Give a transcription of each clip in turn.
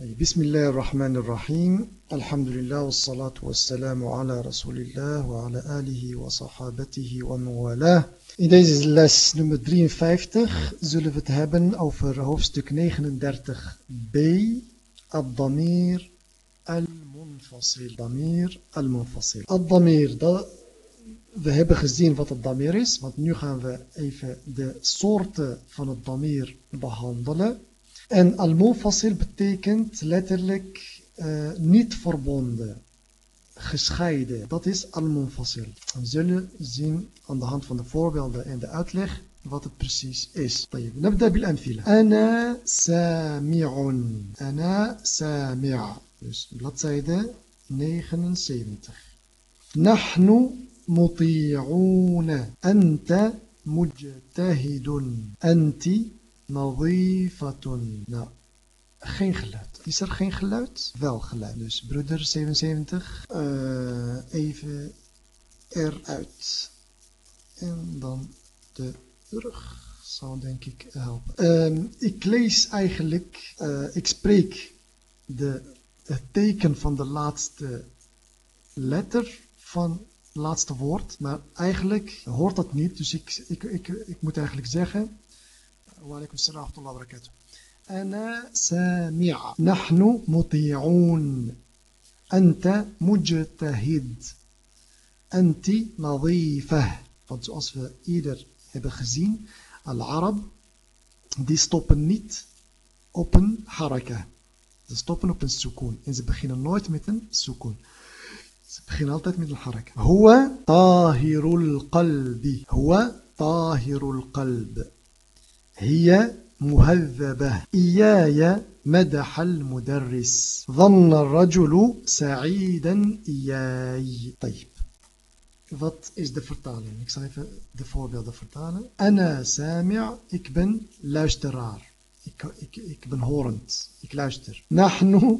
بسم الله الرحمن الرحيم الحمد لله والصلاة والسلام على رسول الله وعلى آله وصحابته ومن والاه In deze les nummer 53 zullen we het hebben over hoofdstuk 39b Ad-Damir al-Munfasil Damir al-Munfasil Ad-Damir, we hebben gezien wat het damir is, want nu gaan we even de soorten van het damir behandelen. En al-Munfasil betekent letterlijk uh, niet verbonden, gescheiden. Dat is al-Munfasil. We zullen zien aan de hand van de voorbeelden en de uitleg wat het precies is. طيب نبدأ بالأمثلة أنا سامع أنا سامع dus bladzijde 79 نحن مطيعون أنت مجتهد أنت Nadifatun. Nou, geen geluid. Is er geen geluid? Wel geluid. Dus broeder 77, uh, eh, even eruit. En dan de rug. Zou denk ik helpen. Ehm, ik lees eigenlijk, eh, ik spreek de, het teken van de laatste letter van het laatste woord. Maar eigenlijk hoort dat niet. Dus ik, ik, ik, ik moet eigenlijk zeggen وعليكم السلام ورحمة الله وبركاته أنا سامع نحن مطيعون أنت مجتهد أنت نظيفة want zoals we eerder hebben gezien al-Arab die stoppen niet op een haraka ze stoppen op een sukoon en ze beginnen nooit met een sukoon ze beginnen altijd met een haraka هو طاهر القلب هو طاهر القلب هي مهذبة إياي مدح المدرس ظن الرجل سعيدا إياي طيب Wat is de vertaling? Ik zal even de voorbeelden vertalen. Ana sami' ik ben luisteraar. Ik, ik, ik ben horend. Ik luister. Nahnu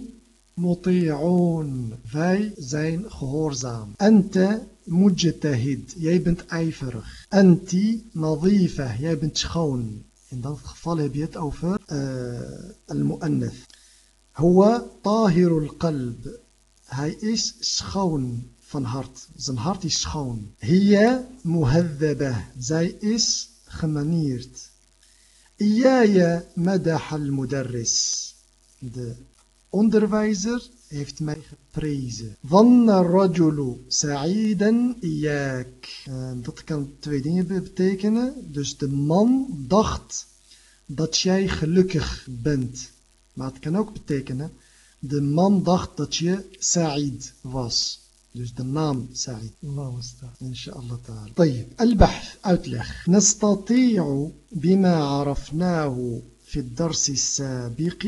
muti'un. Wij zijn gehoorzaam. Anta mujtahid. Jij bent ijverig. Anti nadhifa. Jij bent schoon. In dat geval heb je het over uh, al-mu'annath. Huwa tahirul qalb. Hij is schoon van hart. Zijn hart is schoon. Hiya muhaddaba. Zij is gemanierd. Iyaya madah al-mudarris. De onderwijzer heeft mij geprezen. Dhanna rajulu sa'idan iyak. Dat kan twee dingen betekenen. Dus de man dacht dat jij gelukkig bent. Maar het kan ook betekenen, de man dacht dat je sa'id was. Dus de naam Sa'id. Allah Inshallah ta'ala. طيب البحث uitleg. نستطيع بما عرفناه في الدرس السابق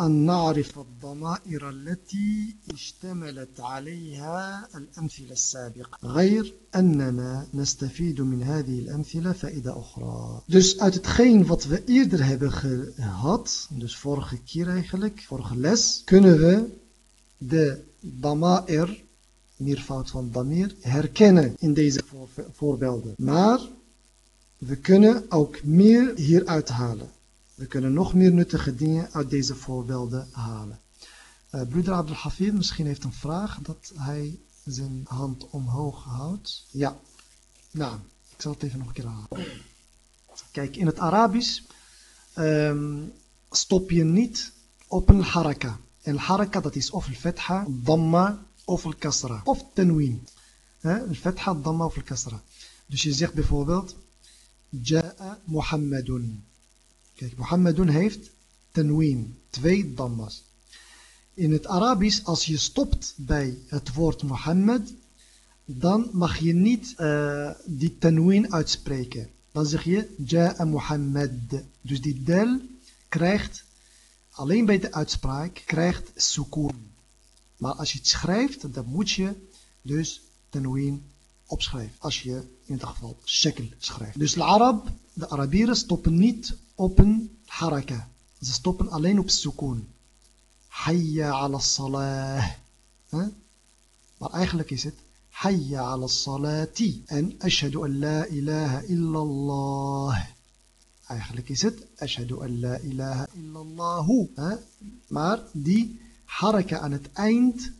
أن نعرف الضمائر التي اشتملت عليها الأمثلة السابقة غير أننا نستفيد من هذه الأمثلة فائدة أخرى Dus uit hetgeen wat we eerder hebben gehad, dus vorige keer eigenlijk, vorige les, kunnen we de dama'ir, meervoud van damir, herkennen in deze voorbeelden. Maar we kunnen ook meer hieruit halen. We kunnen nog meer nuttige dingen uit deze voorbeelden halen. Uh, broeder Abdel Hafid misschien heeft een vraag dat hij zijn hand omhoog houdt. Ja, nou, ik zal het even nog een keer halen. Kijk, in het Arabisch um, stop je niet op een haraka. En haraka dat is of een fetha, damma of een kasra. Of tenwin. Een fetha, damma of een kasra. Dus je zegt bijvoorbeeld, Ja'a Muhammadun. Kijk, Mohammedun heeft tenween, twee dammas. In het Arabisch, als je stopt bij het woord Mohammed, dan mag je niet uh, die tenween uitspreken. Dan zeg je Ja'a Muhammad. Dus die del krijgt, alleen bij de uitspraak, krijgt sukoon. Maar als je het schrijft, dan moet je dus tenween opschrijven. Als je in dit geval shekel schrijft. Dus de Arab, de Arabieren stoppen niet op een haraka. Ze stoppen alleen op sukoon. Hayya ala salah. Maar eigenlijk is het Hayya ala salati. En ashhadu an la ilaha illallah. Eigenlijk is het ashhadu an la ilaha illallahu. Maar die haraka aan het eind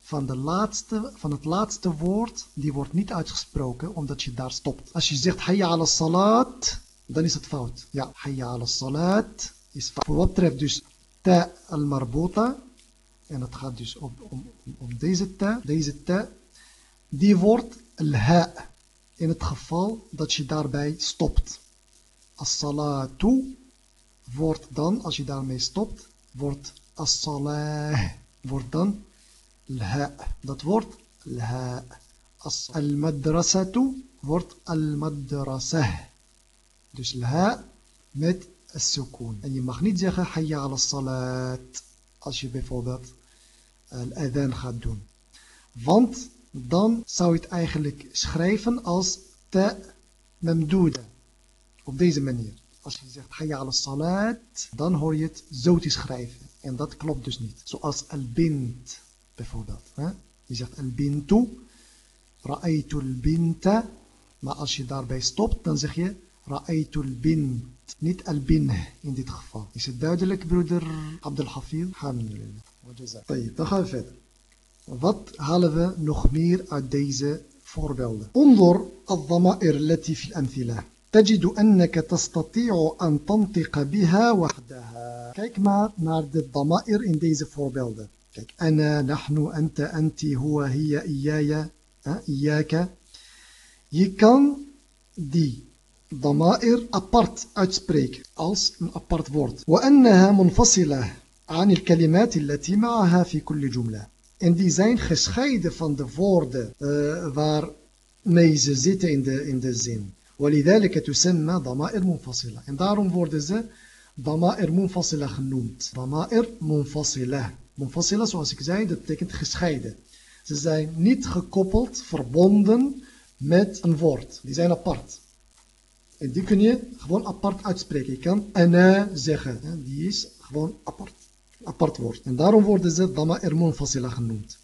van, de laatste, van het laatste woord, die wordt niet uitgesproken omdat je daar stopt. Als je zegt hayya ala salat, dan is het fout. Ja, hayya ala salat is fout. Voor wat betreft dus ta al marbota, en het gaat dus om, om, om deze ta, deze ta, die wordt al-ha in het geval dat je daarbij stopt. As-salatu wordt dan, als je daarmee stopt, wordt as-salah, wordt dan الهاء dat wordt الهاء المدرسة wordt المدرسة dus الهاء met السكون en je mag niet zeggen hayya ala salat als je bijvoorbeeld al-adhan gaat doen want dan zou je het eigenlijk schrijven als ta memduda op deze manier als je zegt hayya ala salat dan hoor je het zo te schrijven en dat klopt dus niet zoals al-bint bijvoorbeeld. Hè? Je zegt al-bintu, ra'aytu al-binta, maar als je daarbij stopt, dan zeg je رأيت البنت نيت البنه إن تخفى. إيش الدوجة لك برودر عبد الحفيظ؟ حامل لله. وجزاك. طيب تخاف هذا ضط هالذا نخمير الديزة انظر الضمائر التي في الأمثلة. تجد أنك تستطيع أن تنطق بها وحدها. كيك ما نارد الضمائر إن ديزة فوربيلد كيك أنا نحن أنت أنت هو هي إياي أه، إياك. يكن دي ضمائر apart uitspreken als een apart woord. وأنها منفصلة عن الكلمات التي معها في كل جملة. En die zijn gescheiden van de woorden uh, waarmee ze zitten in de, in de zin. ولذلك تسمى ضمائر منفصلة. En daarom worden ze ضمائر منفصلة genoemd. ضمائر منفصلة. Munfasila, zoals ik zei, dat betekent gescheiden. Ze zijn niet gekoppeld, verbonden met een woord. Die zijn apart. En die kun je gewoon apart uitspreken. Je kan ana zeggen. Die is gewoon apart. Apart woord. En daarom worden ze dama'ir munfasila genoemd.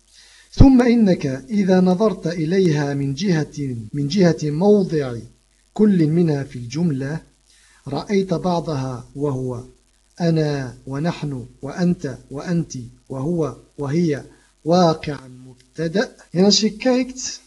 ثم إنك إذا نظرت إليها من جهة من جهة موضع كل منها في الجملة رأيت بعضها وهو أنا ونحن وأنت وأنت وهو وهي واقعا مبتدأ en kijkt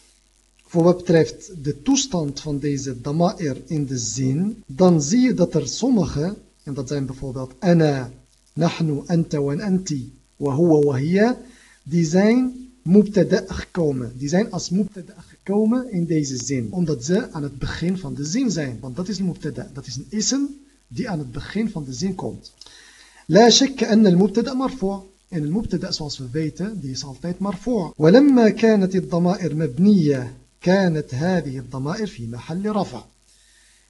voor wat betreft de toestand van deze dama'ir in de zin dan zie je dat er sommige en dat zijn bijvoorbeeld ana, nahnu, anta wa anti wa huwa wa hiya die zijn mubtada gekomen die zijn als mubtada gekomen in deze zin omdat ze aan het begin van de zin zijn want dat is een mubtada dat is een ism die aan het begin van de zin komt لا شك أن المبتدأ مرفوع En het mubtada zoals we weten, die is altijd marfu'. ولما كانت الضمائر مبنية كانت هذه الضمائر في محل رفع.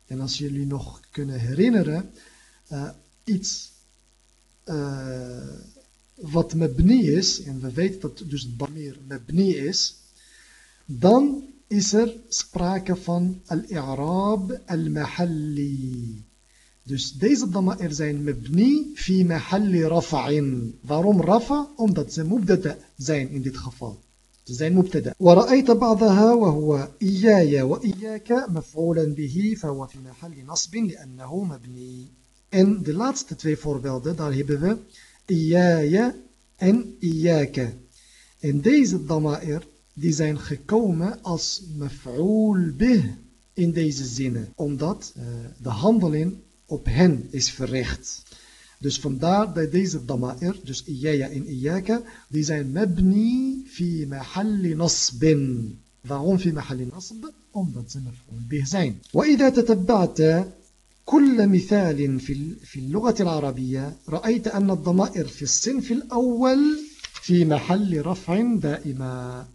En als jullie nog kunnen herinneren, uh, iets uh, wat mabni is, en we weten dat dus het damir mabni is, dan is er sprake van al-i'rab al-mahalli. Dus deze dama'ir zijn mabni fi mahalli rafa'in. Waarom rafa? Omdat ze mubtada zijn in dit geval. Ze zijn mubtada. ورأيت بعضها وهو إياي وإياك مفعولا به فهو في محل نصب لأنه مبني. En de laatste twee voorbeelden, daar hebben we إياي en إياك. En deze dama'ir, die zijn gekomen als maf'ul bih in deze zinnen. Omdat uh, de handeling op hen is verricht. Dus vandaar bij deze dama'ir, dus iyaya en iyaka, die zijn mabni fi mahalli nasbin. Waarom fi mahalli nasb? Omdat ze maf'ul bih zijn. وإذا تتبعت كل مثال في في اللغة العربية رأيت أن الضمائر في الأول في محل رفع دائما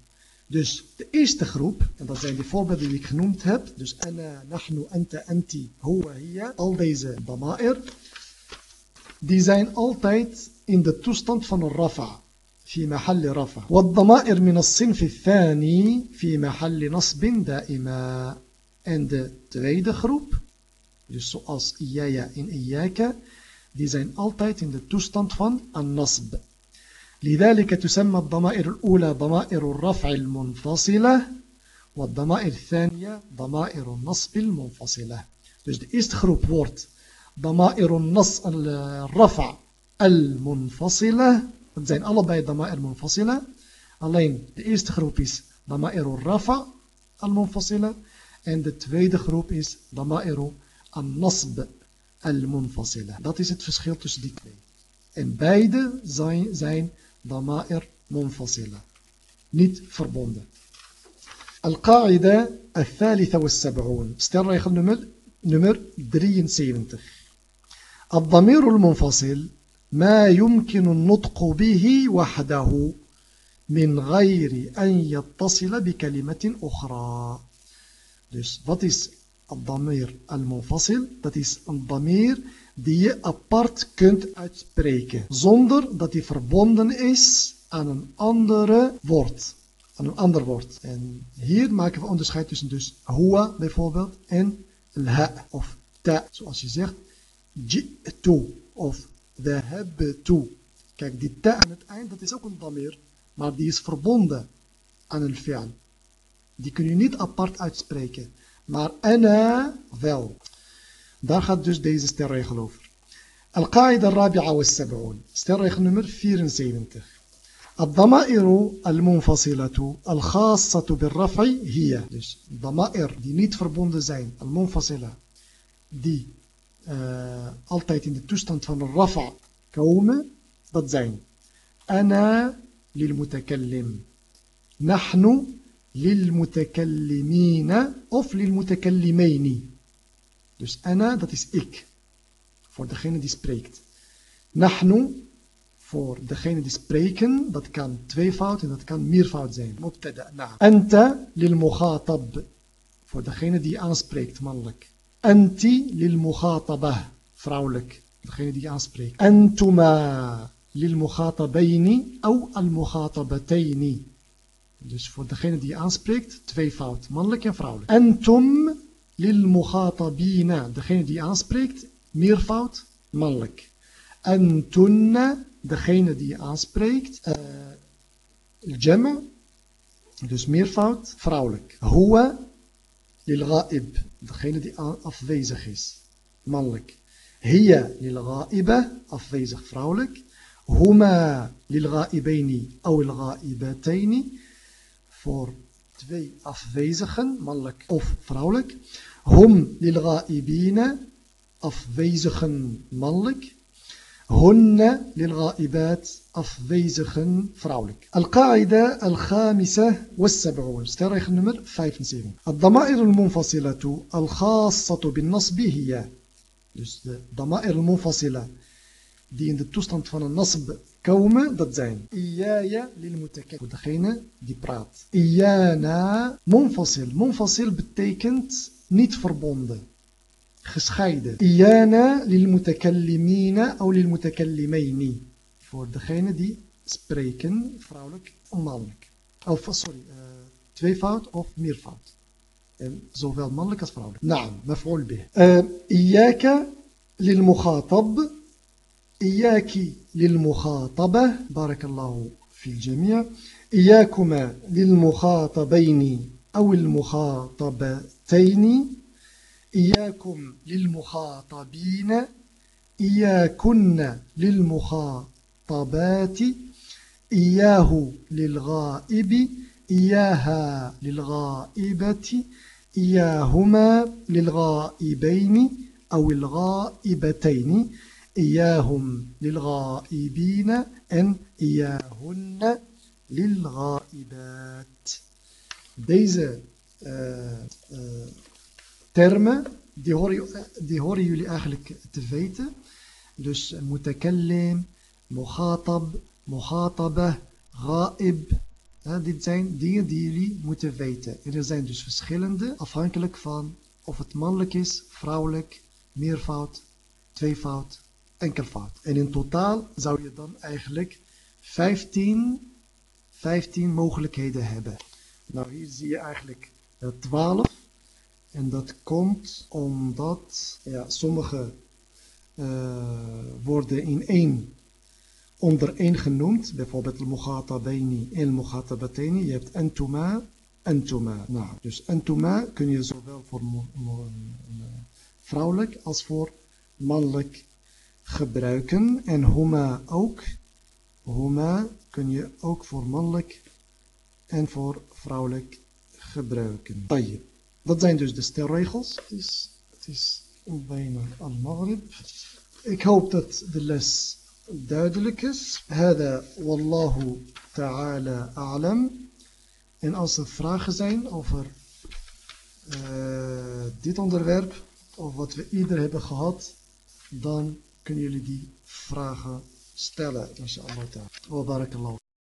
Dus de eerste groep, en dat zijn die voorbeelden die ik genoemd heb, dus ana, nahnu, anta, anti, huwa, hiya, al deze dama'ir, Die zijn ان ذا تو ستاند فون الرفع في محل رفع والضمائر من الصنف الثاني في محل نصب دائما عند تريد خروب لسؤال إيايا إن إياك. دي زين ان ذا تو ستاند فون النصب. لذلك تسمى الضمائر الأولى ضمائر الرفع المنفصلة والضمائر الثانية ضمائر النصب المنفصلة. Dus de eerste groep wordt ضمائر النص الرفع al-munfasila. Dat zijn allebei dama'ir munfasila. Alleen de eerste groep is dama'ir rafa al-munfasila. En de tweede groep is dama'ir al-nasb al-munfasila. Dat is het verschil tussen die twee. En beide zijn, zijn dama'ir munfasila. Niet verbonden. القاعدة الثالثة والسبعون ستريخل نمر, نمر 73 الضمير المنفصل ما يمكن النطق به وحده من غير أن يتصل بكلمة أخرى Dus wat is الضمير المنفصل? Dat is een damir die je apart kunt uitspreken. Zonder dat die verbonden is aan een andere woord. Aan een ander woord. En hier maken we onderscheid tussen dus huwa bijvoorbeeld en ha of ta. Zoals je zegt ji'tu of dhahabtu. Kijk, die ta aan het eind, dat is ook een damir. Maar die is verbonden aan een fi'al. Die kun je niet apart uitspreken. Maar ana wel. Daar gaat dus deze sterregel over. Al-Qaida al-Rabi'a wa-Sab'un. Sterregel nummer 74. الضمائر المنفصلة الخاصة بالرفع هي dus ضمائر die niet verbonden zijn المنفصلة die uh, eh, altijd in de toestand van rafa komen, dat zijn ana lil mutakallim, nahnu lil of lilmutakallimini. Dus ana, dat is ik, voor degene die spreekt. Nahnu, voor degene die spreken, dat kan tweevoud en dat kan meervoud zijn. Mubtada, naam. Anta lilmukhatab. voor degene die aanspreekt, mannelijk. Anti lil mughatabah, vrouwelijk, degene die aanspreekt. Antuma lil mughatabaini au al mughatabataini. Dus voor degene die aanspreekt, tweevoud, mannelijk en vrouwelijk. Antum lil mughatabina, degene die aanspreekt, meervoud, mannelijk. Antunna degene die je aanspreekt, uh, dus meervoud, vrouwelijk. Huwa lil degene die afwezig is, mannelijk. Hiya lil ghaiba, afwezig vrouwelijk. Huma lil ghaibaini, ou lil ghaibataini, voor twee afwezigen, mannelijk of vrouwelijk. Hum lil ghaibina, afwezigen mannelijk. هن للغائبات أفويزخن فراولك. القاعدة الخامسة والسبعون. ستاريخ النمر 75 الضمائر المنفصلة الخاصة بالنصب هي الضمائر المنفصلة. دي ان التوستانت فان النصب كوم دات زين. إيايا للمتكلم ودخينا دي برات. إيانا منفصل. منفصل بتيكنت نيت فربوند gescheiden. Iyana lil mutakallimina of lil mutakallimaini. Voor degene die spreken, vrouwelijk of mannelijk. Of, sorry, uh, tweevoud of meervoud. En zowel mannelijk als vrouwelijk. Naam, maf'ul bih. Uh, iyaka lil mukhatab. إياك للمخاطبة بارك الله في الجميع إياكما للمخاطبين أو المخاطبتين إياكم للمخاطبين إياكن للمخاطبات إياه للغائب إياها للغائبة إياهما للغائبين أو الغائبتين إياهم للغائبين أن إياهن للغائبات. Deze uh, uh, termen, die horen, die horen jullie eigenlijk te weten. Dus mutakallim, mughatab, mughatabah, ghaib. dit zijn dingen die jullie moeten weten. En er zijn dus verschillende, afhankelijk van of het mannelijk is, vrouwelijk, meervoud, tweevoud, enkelvoud. En in totaal zou je dan eigenlijk 15, 15 mogelijkheden hebben. Nou, hier zie je eigenlijk 12. En dat komt omdat sommige uh, worden in één onder één genoemd. Bijvoorbeeld al-mughatabaini en al-mughatabateni. Je hebt entuma, entuma. Nou, dus entuma kun je zowel voor vrouwelijk als voor mannelijk gebruiken. En huma ook. Huma kun je ook voor mannelijk en voor vrouwelijk gebruiken. Dat zijn dus de stelregels. Het is, het is bijna al-maghrib. Ik hoop dat de les duidelijk is. Hada wallahu ta'ala a'lam. En als er vragen zijn over uh, dit onderwerp, of wat we eerder hebben gehad, dan kunnen jullie die vragen stellen. Inshallah ta'ala. Wa barakallahu.